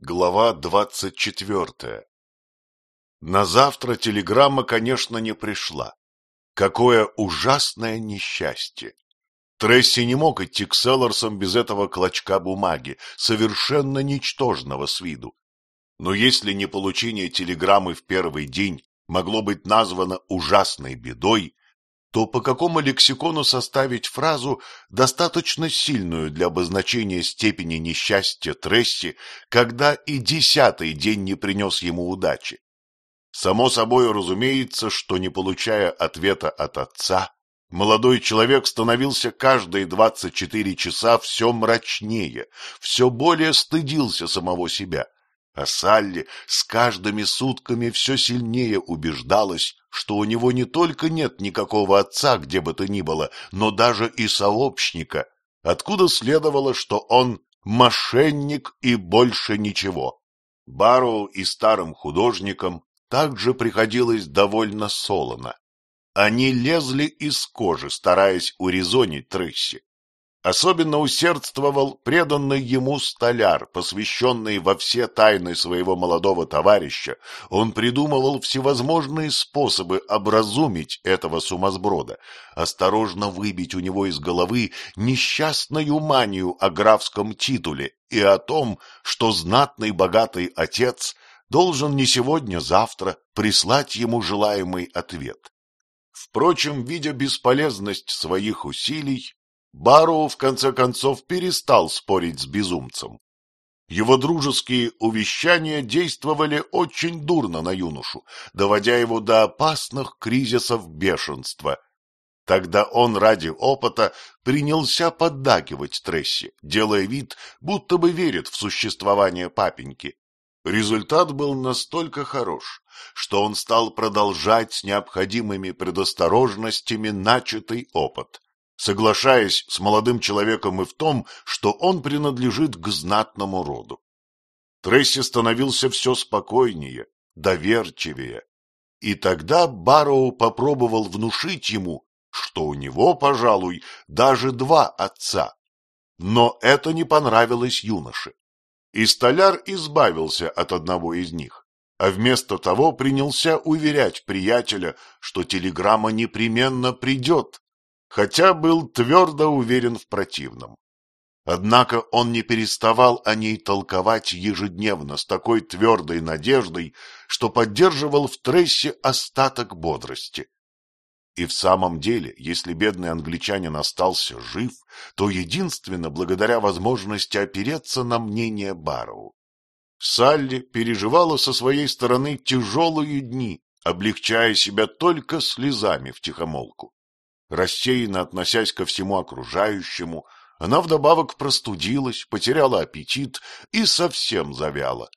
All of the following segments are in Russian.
Глава двадцать четвертая На завтра телеграмма, конечно, не пришла. Какое ужасное несчастье! Тресси не мог идти к Селларсам без этого клочка бумаги, совершенно ничтожного с виду. Но если не получение телеграммы в первый день могло быть названо ужасной бедой, то по какому лексикону составить фразу, достаточно сильную для обозначения степени несчастья Тресси, когда и десятый день не принес ему удачи? Само собой разумеется, что не получая ответа от отца, молодой человек становился каждые двадцать четыре часа все мрачнее, все более стыдился самого себя – а Салли с каждыми сутками все сильнее убеждалась, что у него не только нет никакого отца, где бы то ни было, но даже и сообщника, откуда следовало, что он мошенник и больше ничего. Бару и старым художникам также приходилось довольно солоно. Они лезли из кожи, стараясь урезонить Трысси. Особенно усердствовал преданный ему столяр, посвященный во все тайны своего молодого товарища. Он придумывал всевозможные способы образумить этого сумасброда, осторожно выбить у него из головы несчастную манию о графском титуле и о том, что знатный богатый отец должен не сегодня-завтра прислать ему желаемый ответ. Впрочем, видя бесполезность своих усилий, Барроу, в конце концов, перестал спорить с безумцем. Его дружеские увещания действовали очень дурно на юношу, доводя его до опасных кризисов бешенства. Тогда он ради опыта принялся поддакивать Тресси, делая вид, будто бы верит в существование папеньки. Результат был настолько хорош, что он стал продолжать с необходимыми предосторожностями начатый опыт соглашаясь с молодым человеком и в том, что он принадлежит к знатному роду. Тресси становился все спокойнее, доверчивее, и тогда Барроу попробовал внушить ему, что у него, пожалуй, даже два отца. Но это не понравилось юноше, и столяр избавился от одного из них, а вместо того принялся уверять приятеля, что телеграмма непременно придет, хотя был твердо уверен в противном. Однако он не переставал о ней толковать ежедневно с такой твердой надеждой, что поддерживал в Трессе остаток бодрости. И в самом деле, если бедный англичанин остался жив, то единственно благодаря возможности опереться на мнение Барроу. Салли переживала со своей стороны тяжелые дни, облегчая себя только слезами втихомолку. Рассеянно относясь ко всему окружающему, она вдобавок простудилась, потеряла аппетит и совсем завяла.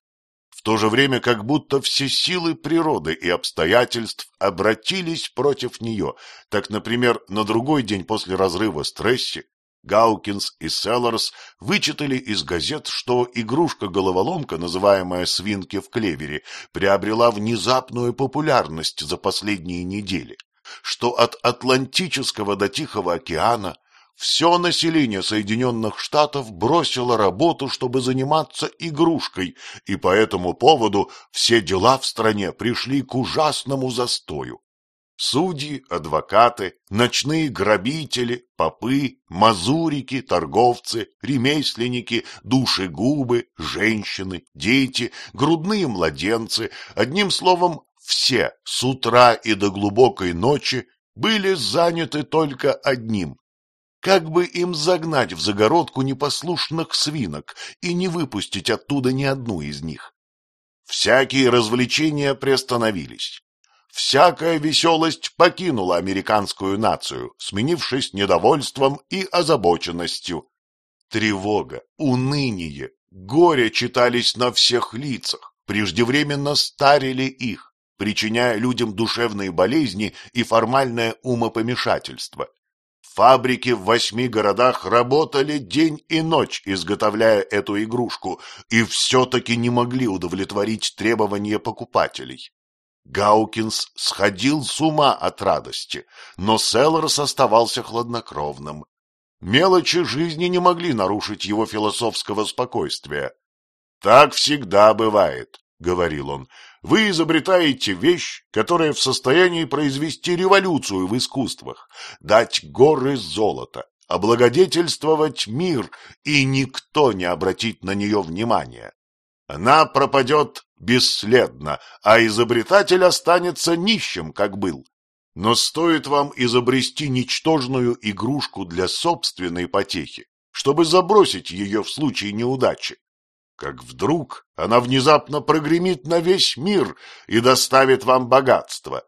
В то же время как будто все силы природы и обстоятельств обратились против нее. Так, например, на другой день после разрыва стресси Гаукинс и Селларс вычитали из газет, что игрушка-головоломка, называемая «Свинки в клевере», приобрела внезапную популярность за последние недели что от Атлантического до Тихого океана все население Соединенных Штатов бросило работу, чтобы заниматься игрушкой, и по этому поводу все дела в стране пришли к ужасному застою. Судьи, адвокаты, ночные грабители, попы, мазурики, торговцы, ремесленники, душегубы, женщины, дети, грудные младенцы, одним словом, все с утра и до глубокой ночи были заняты только одним как бы им загнать в загородку непослушных свинок и не выпустить оттуда ни одну из них. Всякие развлечения приостановились. Всякая веселость покинула американскую нацию, сменившись недовольством и озабоченностью. Тревога, уныние, горе читались на всех лицах, преждевременно старили их причиняя людям душевные болезни и формальное умопомешательство. Фабрики в восьми городах работали день и ночь, изготовляя эту игрушку, и все-таки не могли удовлетворить требования покупателей. Гаукинс сходил с ума от радости, но Селлерс оставался хладнокровным. Мелочи жизни не могли нарушить его философского спокойствия. Так всегда бывает, — говорил он. Вы изобретаете вещь, которая в состоянии произвести революцию в искусствах, дать горы золота, облагодетельствовать мир, и никто не обратит на нее внимания. Она пропадет бесследно, а изобретатель останется нищим, как был. Но стоит вам изобрести ничтожную игрушку для собственной потехи, чтобы забросить ее в случае неудачи, как вдруг она внезапно прогремит на весь мир и доставит вам богатство.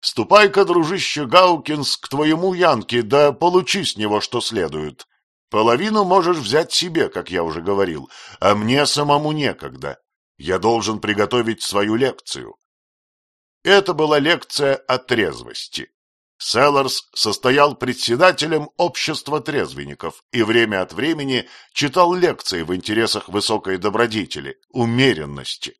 Ступай-ка, дружище Гаукинс, к твоему Янке, да получи с него что следует. Половину можешь взять себе, как я уже говорил, а мне самому некогда. Я должен приготовить свою лекцию. Это была лекция о трезвости. Селларс состоял председателем общества трезвенников и время от времени читал лекции в интересах высокой добродетели, умеренности.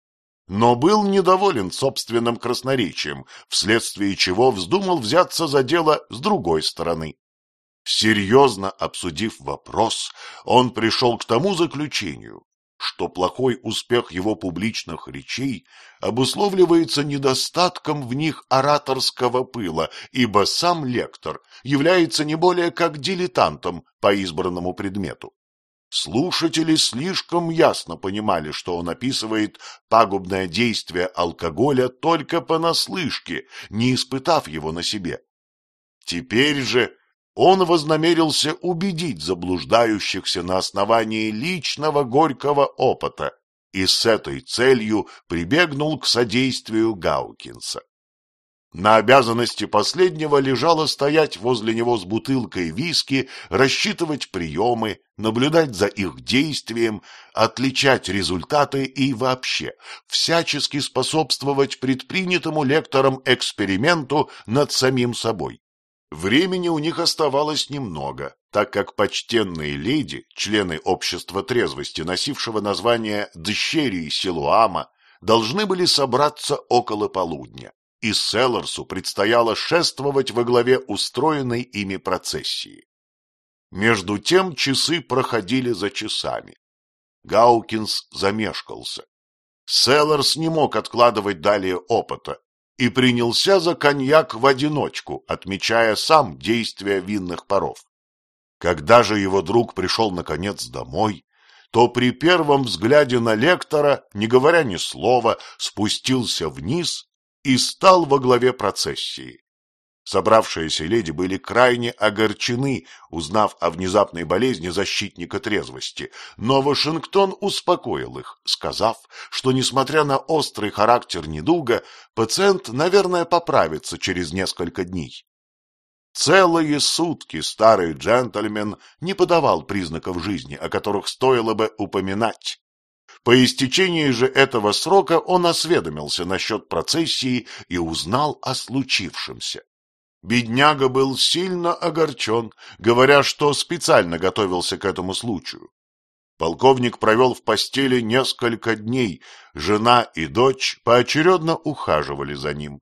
Но был недоволен собственным красноречием, вследствие чего вздумал взяться за дело с другой стороны. Серьезно обсудив вопрос, он пришел к тому заключению, что плохой успех его публичных речей обусловливается недостатком в них ораторского пыла, ибо сам лектор является не более как дилетантом по избранному предмету. Слушатели слишком ясно понимали, что он описывает пагубное действие алкоголя только понаслышке, не испытав его на себе. Теперь же он вознамерился убедить заблуждающихся на основании личного горького опыта и с этой целью прибегнул к содействию Гаукинса. На обязанности последнего лежало стоять возле него с бутылкой виски, рассчитывать приемы, наблюдать за их действием, отличать результаты и вообще всячески способствовать предпринятому лектором эксперименту над самим собой. Времени у них оставалось немного, так как почтенные леди, члены общества трезвости, носившего название «Дщерии Силуама», должны были собраться около полудня, и Селларсу предстояло шествовать во главе устроенной ими процессии. Между тем часы проходили за часами. Гаукинс замешкался. Селларс не мог откладывать далее опыта, и принялся за коньяк в одиночку, отмечая сам действия винных паров. Когда же его друг пришел наконец домой, то при первом взгляде на лектора, не говоря ни слова, спустился вниз и стал во главе процессии. Собравшиеся леди были крайне огорчены, узнав о внезапной болезни защитника трезвости, но Вашингтон успокоил их, сказав, что, несмотря на острый характер недуга, пациент, наверное, поправится через несколько дней. Целые сутки старый джентльмен не подавал признаков жизни, о которых стоило бы упоминать. По истечении же этого срока он осведомился насчет процессии и узнал о случившемся. Бедняга был сильно огорчен, говоря, что специально готовился к этому случаю. Полковник провел в постели несколько дней, жена и дочь поочередно ухаживали за ним.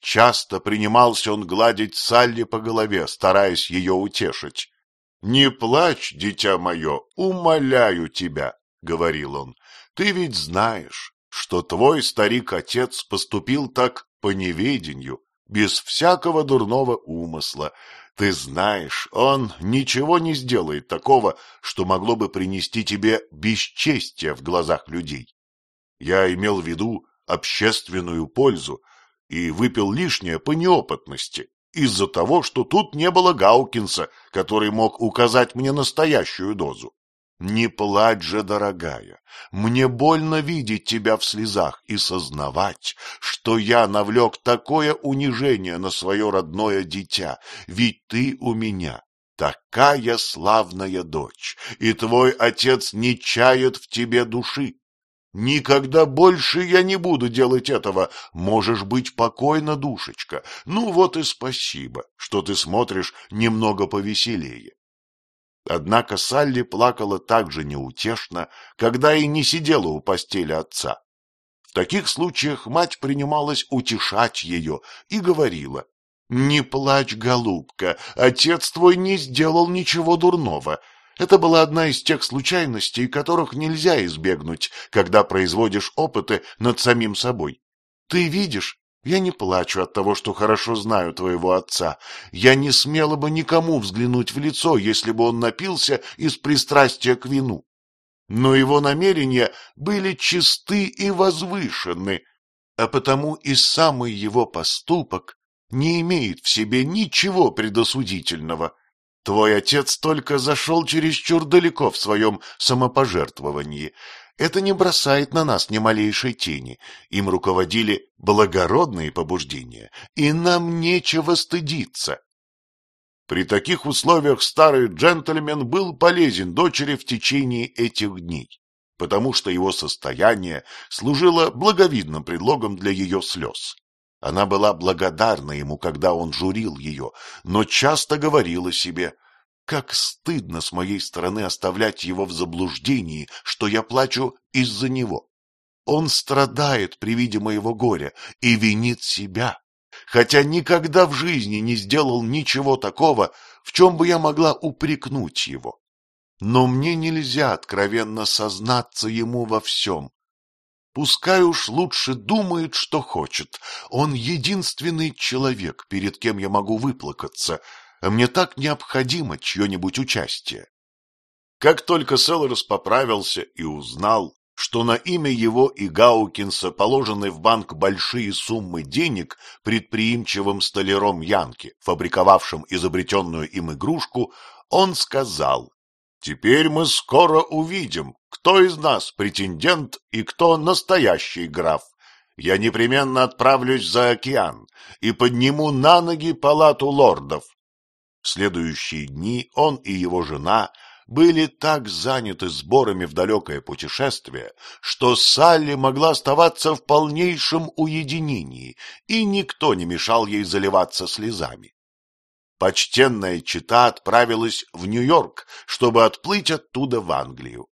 Часто принимался он гладить Салли по голове, стараясь ее утешить. — Не плачь, дитя мое, умоляю тебя, — говорил он, — ты ведь знаешь, что твой старик-отец поступил так по неведению, без всякого дурного умысла. Ты знаешь, он ничего не сделает такого, что могло бы принести тебе бесчестие в глазах людей. Я имел в виду общественную пользу и выпил лишнее по неопытности, из-за того, что тут не было Гаукинса, который мог указать мне настоящую дозу. Не плачь же, дорогая, мне больно видеть тебя в слезах и сознавать, что я навлек такое унижение на свое родное дитя, ведь ты у меня такая славная дочь, и твой отец не чает в тебе души. Никогда больше я не буду делать этого, можешь быть покойна, душечка. Ну вот и спасибо, что ты смотришь немного повеселее. Однако Салли плакала так же неутешно, когда и не сидела у постели отца. В таких случаях мать принималась утешать ее и говорила, «Не плачь, голубка, отец твой не сделал ничего дурного. Это была одна из тех случайностей, которых нельзя избегнуть, когда производишь опыты над самим собой. Ты видишь, я не плачу от того, что хорошо знаю твоего отца. Я не смела бы никому взглянуть в лицо, если бы он напился из пристрастия к вину. Но его намерения были чисты и возвышены, а потому и самый его поступок не имеет в себе ничего предосудительного. Твой отец только зашел чересчур далеко в своем самопожертвовании. Это не бросает на нас ни малейшей тени. Им руководили благородные побуждения, и нам нечего стыдиться. При таких условиях старый джентльмен был полезен дочери в течение этих дней потому что его состояние служило благовидным предлогом для ее слез. Она была благодарна ему, когда он журил ее, но часто говорила себе, «Как стыдно с моей стороны оставлять его в заблуждении, что я плачу из-за него. Он страдает при виде моего горя и винит себя, хотя никогда в жизни не сделал ничего такого, в чем бы я могла упрекнуть его но мне нельзя откровенно сознаться ему во всем. Пускай уж лучше думает, что хочет. Он единственный человек, перед кем я могу выплакаться, а мне так необходимо чье-нибудь участие. Как только Селлерс поправился и узнал, что на имя его и Гаукинса положены в банк большие суммы денег предприимчивым столяром Янки, фабриковавшим изобретенную им игрушку, он сказал, Теперь мы скоро увидим, кто из нас претендент и кто настоящий граф. Я непременно отправлюсь за океан и подниму на ноги палату лордов. Следующие дни он и его жена были так заняты сборами в далекое путешествие, что Салли могла оставаться в полнейшем уединении, и никто не мешал ей заливаться слезами почтенная чита отправилась в Нью-Йорк, чтобы отплыть оттуда в Англию.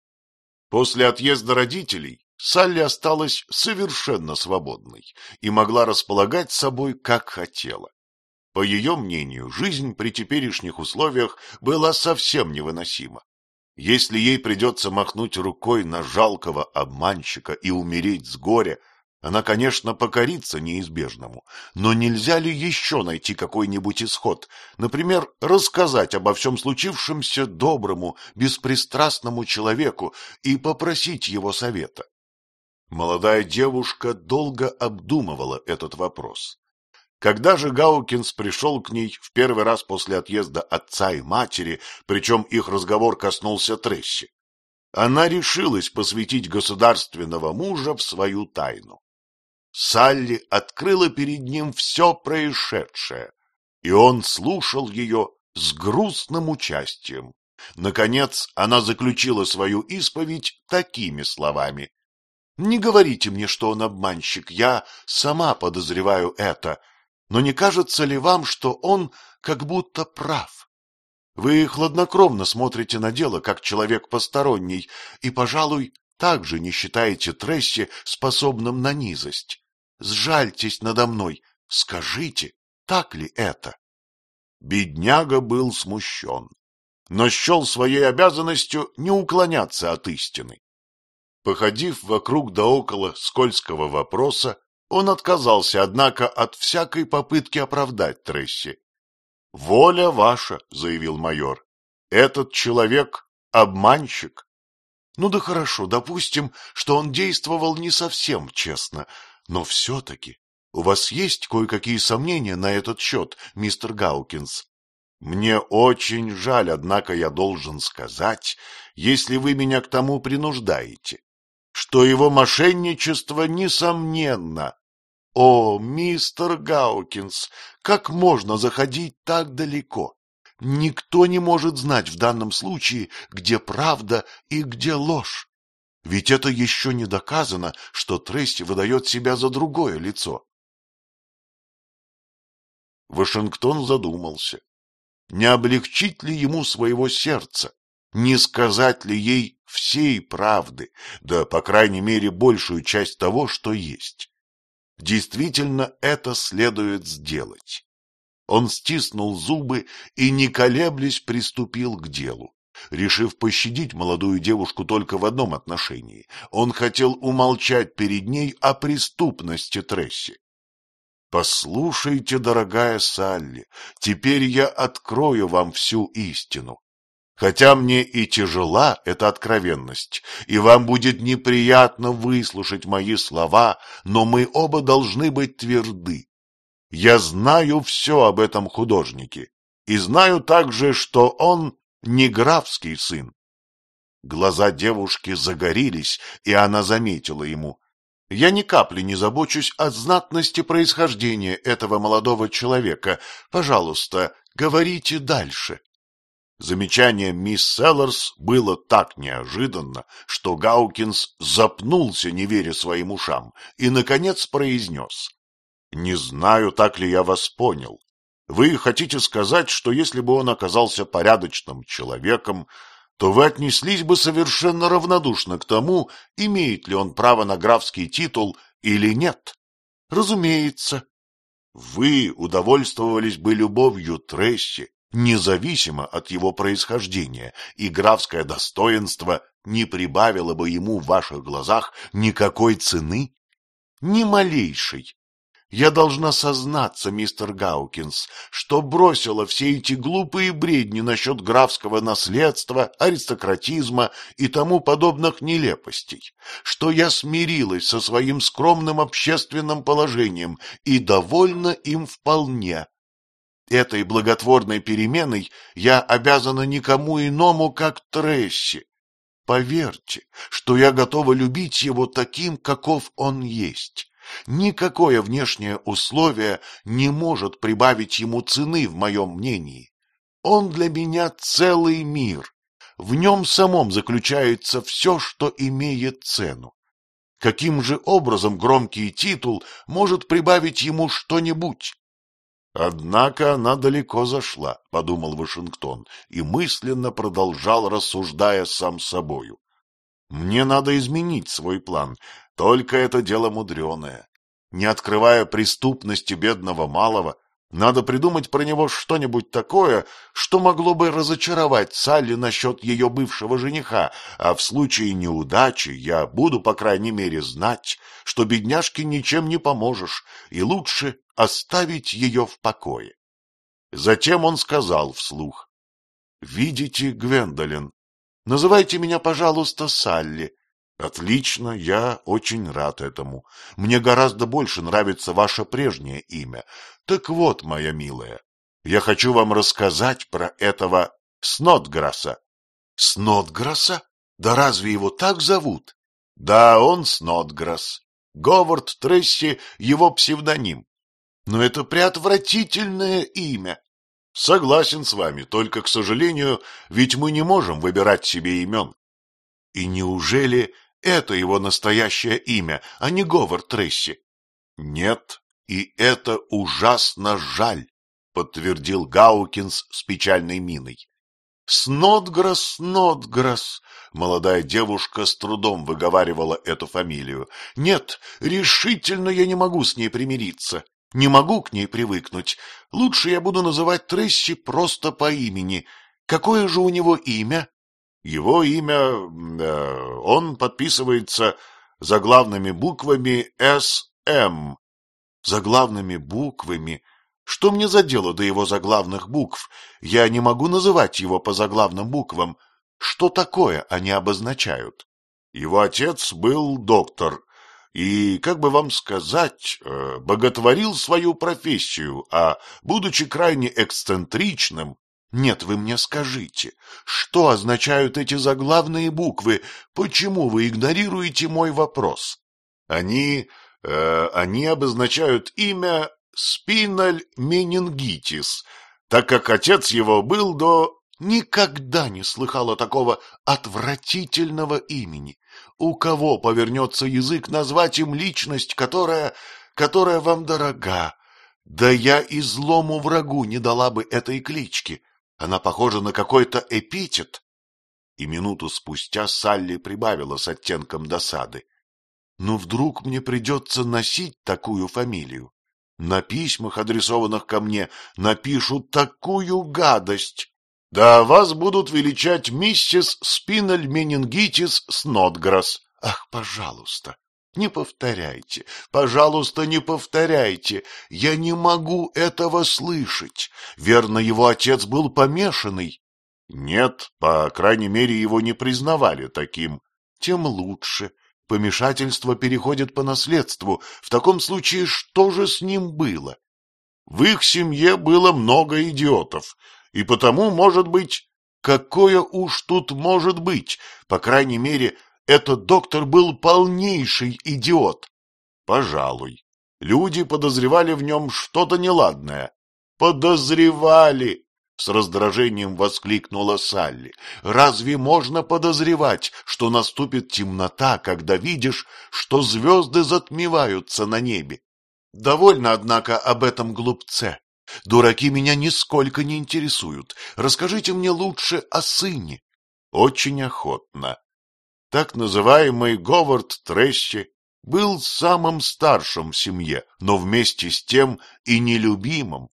После отъезда родителей Салли осталась совершенно свободной и могла располагать собой, как хотела. По ее мнению, жизнь при теперешних условиях была совсем невыносима. Если ей придется махнуть рукой на жалкого обманщика и умереть с горя, она, конечно, покорится неизбежному, но нельзя ли еще найти какой-нибудь исход, например, рассказать обо всем случившемся доброму, беспристрастному человеку и попросить его совета? Молодая девушка долго обдумывала этот вопрос. Когда же Гаукинс пришел к ней в первый раз после отъезда отца и матери, причем их разговор коснулся Тресси, она решилась посвятить государственного мужа в свою тайну. Салли открыла перед ним все происшедшее, и он слушал ее с грустным участием. Наконец она заключила свою исповедь такими словами. «Не говорите мне, что он обманщик, я сама подозреваю это, но не кажется ли вам, что он как будто прав? Вы хладнокровно смотрите на дело, как человек посторонний, и, пожалуй, также не считаете Тресси способным на низость сжальтесь надо мной, скажите, так ли это? Бедняга был смущен, но счел своей обязанностью не уклоняться от истины. Походив вокруг да около скользкого вопроса, он отказался, однако, от всякой попытки оправдать Тресси. — Воля ваша, — заявил майор. — Этот человек — обманщик. Ну да хорошо, допустим, что он действовал не совсем честно, но все-таки у вас есть кое-какие сомнения на этот счет, мистер Гаукинс? Мне очень жаль, однако я должен сказать, если вы меня к тому принуждаете, что его мошенничество несомненно. О, мистер Гаукинс, как можно заходить так далеко? Никто не может знать в данном случае, где правда и где ложь. Ведь это еще не доказано, что Трейси выдает себя за другое лицо. Вашингтон задумался. Не облегчить ли ему своего сердца? Не сказать ли ей всей правды, да, по крайней мере, большую часть того, что есть? Действительно, это следует сделать. Он стиснул зубы и, не колеблясь, приступил к делу. решив пощадить молодую девушку только в одном отношении. Он хотел умолчать перед ней о преступности Тресси. Послушайте, дорогая Салли, теперь я открою вам всю истину. Хотя мне и тяжела эта откровенность, и вам будет неприятно выслушать мои слова, но мы оба должны быть тверды. Я знаю все об этом художнике, и знаю также, что он не графский сын. Глаза девушки загорелись, и она заметила ему. Я ни капли не забочусь о знатности происхождения этого молодого человека. Пожалуйста, говорите дальше. Замечание мисс Селлерс было так неожиданно, что Гаукинс запнулся, не веря своим ушам, и, наконец, произнес. — Не знаю, так ли я вас понял. Вы хотите сказать, что если бы он оказался порядочным человеком, то вы отнеслись бы совершенно равнодушно к тому, имеет ли он право на графский титул или нет. Разумеется. Вы удовольствовались бы любовью Тресси, независимо от его происхождения, и графское достоинство не прибавило бы ему в ваших глазах никакой цены? Ни малейшей. Я должна сознаться, мистер Гаукинс, что бросила все эти глупые бредни насчет графского наследства, аристократизма и тому подобных нелепостей, что я смирилась со своим скромным общественным положением и довольна им вполне. Этой благотворной переменой я обязана никому иному, как Тресси. Поверьте, что я готова любить его таким, каков он есть. Никакое внешнее условие не может прибавить ему цены в моем мнении. Он для меня целый мир. В нем самом заключается все, что имеет цену. Каким же образом громкий титул может прибавить ему что-нибудь? Однако она далеко зашла, — подумал Вашингтон, и мысленно продолжал, рассуждая сам собою. Мне надо изменить свой план, только это дело мудреное. Не открывая преступности бедного малого, надо придумать про него что-нибудь такое, что могло бы разочаровать Салли насчет ее бывшего жениха, а в случае неудачи я буду, по крайней мере, знать, что бедняжке ничем не поможешь, и лучше оставить ее в покое. Затем он сказал вслух, «Видите, Гвендолин, называйте меня, пожалуйста, Салли, Отлично, я очень рад этому. Мне гораздо больше нравится ваше прежнее имя. Так вот, моя милая, я хочу вам рассказать про этого Снотграсса. Снотграсса? Да разве его так зовут? Да, он Снотграсс. Говард Тресси — его псевдоним. Но это преотвратительное имя. Согласен с вами, только, к сожалению, ведь мы не можем выбирать себе имен. И неужели это его настоящее имя, а не Говард Тресси. — Нет, и это ужасно жаль, — подтвердил Гаукинс с печальной миной. — Снотграсс, Снотграсс! — молодая девушка с трудом выговаривала эту фамилию. — Нет, решительно я не могу с ней примириться. Не могу к ней привыкнуть. Лучше я буду называть Тресси просто по имени. Какое же у него имя? Его имя, э, он подписывается заглавными буквами «СМ». Заглавными буквами? Что мне за дело до его заглавных букв? Я не могу называть его по заглавным буквам. Что такое они обозначают? Его отец был доктор и, как бы вам сказать, э, боготворил свою профессию, а, будучи крайне эксцентричным, нет, вы мне скажите, что означают эти заглавные буквы? Почему вы игнорируете мой вопрос? Они... Э, они обозначают имя Спиналь Менингитис, так как отец его был до... Никогда не слыхала такого отвратительного имени. У кого повернется язык назвать им личность, которая... которая вам дорога? Да я и злому врагу не дала бы этой клички. Она похожа на какой-то эпитет. И минуту спустя Салли прибавила с оттенком досады. Но вдруг мне придется носить такую фамилию. На письмах, адресованных ко мне, напишут такую гадость. Да вас будут величать миссис Спинель Менингитис Снотграсс. Ах, пожалуйста, не повторяйте, пожалуйста, не повторяйте. Я не могу этого слышать. Верно, его отец был помешанный. Нет, по крайней мере, его не признавали таким. Тем лучше. Помешательство переходит по наследству. В таком случае что же с ним было? В их семье было много идиотов, и потому, может быть... Какое уж тут может быть? По крайней мере, этот доктор был полнейший идиот. Пожалуй. Люди подозревали в нем что-то неладное. Подозревали! С раздражением воскликнула Салли. Разве можно подозревать, что наступит темнота, когда видишь, что звезды затмеваются на небе? Довольно, однако, об этом глупце. Дураки меня нисколько не интересуют. Расскажите мне лучше о сыне. Очень охотно. Так называемый Говард Трещи был самым старшим в семье, но вместе с тем и нелюбимым.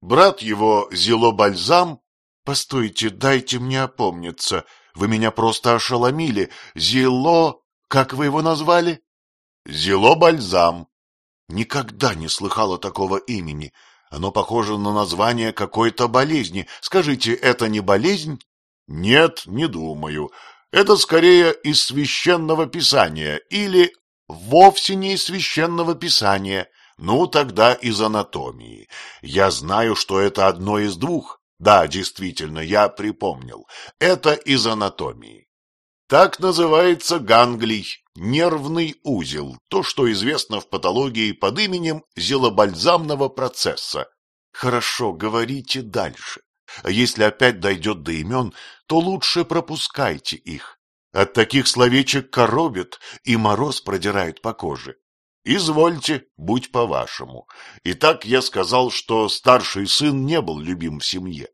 Брат его, Зело Бальзам... Постойте, дайте мне опомниться. Вы меня просто ошеломили. Зело... Как вы его назвали? Зело Бальзам. Никогда не слыхала такого имени. Оно похоже на название какой-то болезни. Скажите, это не болезнь? Нет, не думаю. Это скорее из священного писания или вовсе не из священного писания. Ну, тогда из анатомии. Я знаю, что это одно из двух. Да, действительно, я припомнил. Это из анатомии. Так называется ганглий, нервный узел, то, что известно в патологии под именем зелобальзамного процесса. Хорошо, говорите дальше. А если опять дойдет до имен, то лучше пропускайте их. От таких словечек коробит, и мороз продирает по коже. Извольте, будь по-вашему. Итак, я сказал, что старший сын не был любим в семье.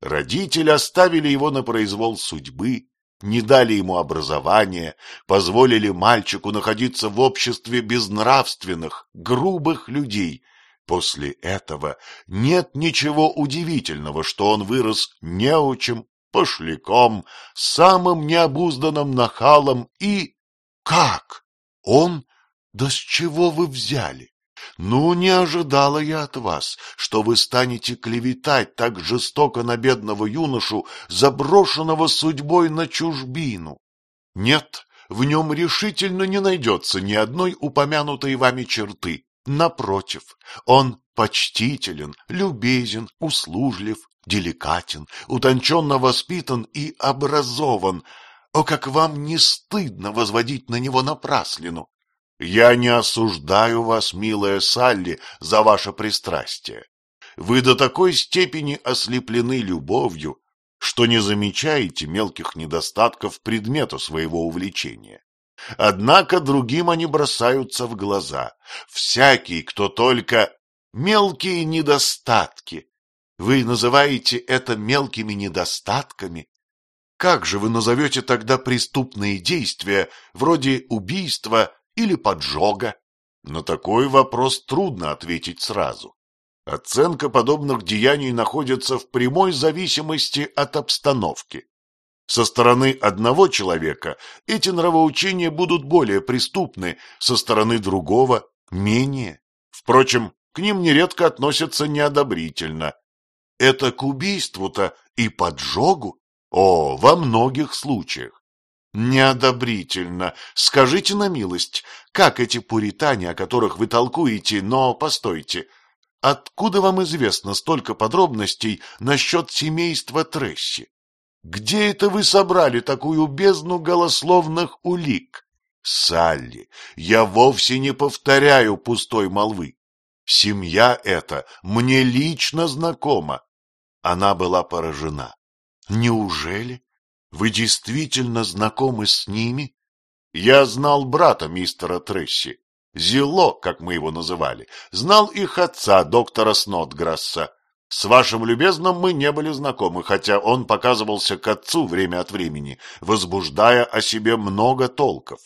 Родители оставили его на произвол судьбы, не дали ему образования, позволили мальчику находиться в обществе безнравственных, грубых людей. После этого нет ничего удивительного, что он вырос неучим, пошляком, самым необузданным нахалом и... Как? Он? Да с чего вы взяли? Ну, не ожидала я от вас, что вы станете клеветать так жестоко на бедного юношу, заброшенного судьбой на чужбину. Нет, в нем решительно не найдется ни одной упомянутой вами черты. Напротив, он почтителен, любезен, услужлив, деликатен, утонченно воспитан и образован. О, как вам не стыдно возводить на него напраслину! Я не осуждаю вас, милая Салли, за ваше пристрастие. Вы до такой степени ослеплены любовью, что не замечаете мелких недостатков предмета своего увлечения. Однако другим они бросаются в глаза. Всякий, кто только... Мелкие недостатки. Вы называете это мелкими недостатками? Как же вы назовете тогда преступные действия, вроде убийства или поджога? На такой вопрос трудно ответить сразу. Оценка подобных деяний находится в прямой зависимости от обстановки. Со стороны одного человека эти нравоучения будут более преступны, со стороны другого – менее. Впрочем, к ним нередко относятся неодобрительно. Это к убийству-то и поджогу? О, во многих случаях. Неодобрительно. Скажите на милость, как эти пуритане, о которых вы толкуете, но постойте, откуда вам известно столько подробностей насчет семейства Тресси? Где это вы собрали такую бездну голословных улик? Салли, я вовсе не повторяю пустой молвы. Семья эта мне лично знакома. Она была поражена. Неужели? Вы действительно знакомы с ними? Я знал брата мистера Тресси, Зело, как мы его называли, знал их отца, доктора Снотграсса. С вашим любезным мы не были знакомы, хотя он показывался к отцу время от времени, возбуждая о себе много толков.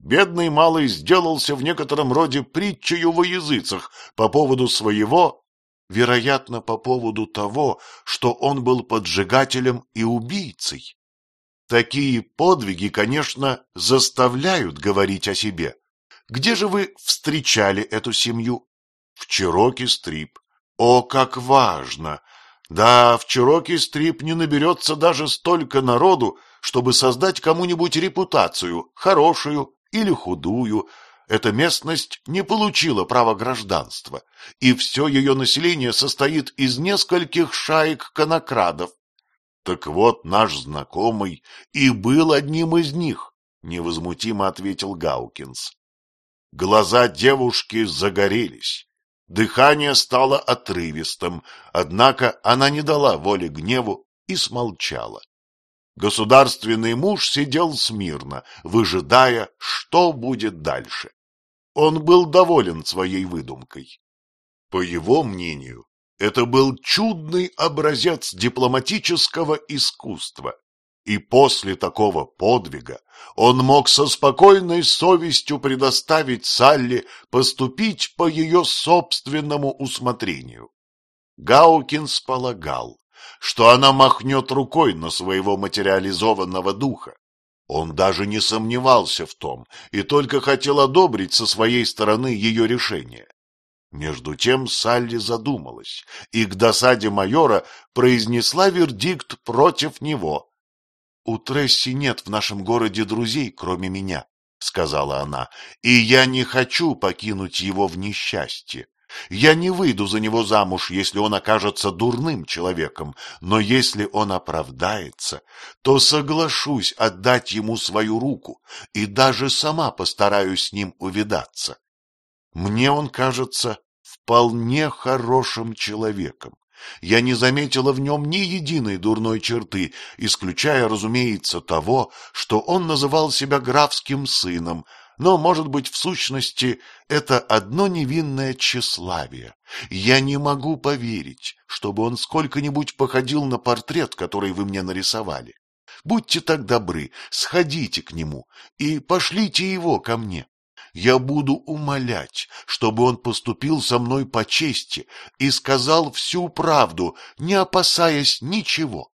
Бедный малый сделался в некотором роде притчею во языцах по поводу своего вероятно, по поводу того, что он был поджигателем и убийцей. Такие подвиги, конечно, заставляют говорить о себе. Где же вы встречали эту семью? В Чироки-стрип. О, как важно! Да, в Чироки-стрип не наберется даже столько народу, чтобы создать кому-нибудь репутацию, хорошую или худую. Эта местность не получила права гражданства, и все ее население состоит из нескольких шаек конокрадов. Так вот, наш знакомый и был одним из них, — невозмутимо ответил Гаукинс. Глаза девушки загорелись. Дыхание стало отрывистым, однако она не дала воли гневу и смолчала. Государственный муж сидел смирно, выжидая, что будет дальше. Он был доволен своей выдумкой. По его мнению, это был чудный образец дипломатического искусства, и после такого подвига он мог со спокойной совестью предоставить Салли поступить по ее собственному усмотрению. Гаукинс полагал, что она махнет рукой на своего материализованного духа. Он даже не сомневался в том и только хотел одобрить со своей стороны ее решение. Между тем Салли задумалась и к досаде майора произнесла вердикт против него. — У Тресси нет в нашем городе друзей, кроме меня, — сказала она, — и я не хочу покинуть его в несчастье. Я не выйду за него замуж, если он окажется дурным человеком, но если он оправдается, то соглашусь отдать ему свою руку и даже сама постараюсь с ним увидаться. Мне он кажется вполне хорошим человеком. Я не заметила в нем ни единой дурной черты, исключая, разумеется, того, что он называл себя графским сыном, но, может быть, в сущности, это одно невинное тщеславие. Я не могу поверить, чтобы он сколько-нибудь походил на портрет, который вы мне нарисовали. Будьте так добры, сходите к нему и пошлите его ко мне я буду умолять, чтобы он поступил со мной по чести и сказал всю правду, не опасаясь ничего.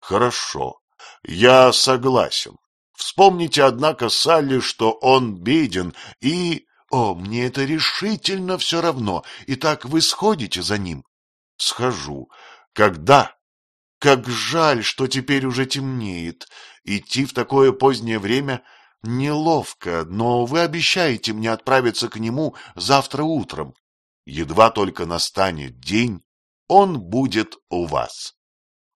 Хорошо, я согласен. Вспомните, однако, Салли, что он беден и... О, мне это решительно все равно. Итак, вы сходите за ним? Схожу. Когда? Как жаль, что теперь уже темнеет. Идти в такое позднее время Неловко, но вы обещаете мне отправиться к нему завтра утром. Едва только настанет день, он будет у вас.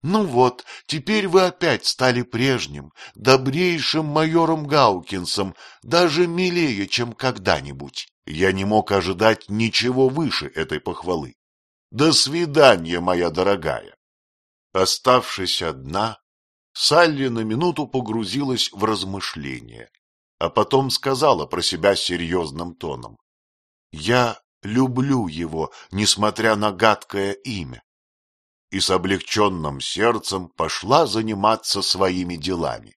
Ну вот, теперь вы опять стали прежним, добрейшим майором Гаукинсом, даже милее, чем когда-нибудь. Я не мог ожидать ничего выше этой похвалы. До свидания, моя дорогая. Оставшись одна, Салли на минуту погрузилась в размышления, а потом сказала про себя серьезным тоном. — Я люблю его, несмотря на гадкое имя. И с облегченным сердцем пошла заниматься своими делами.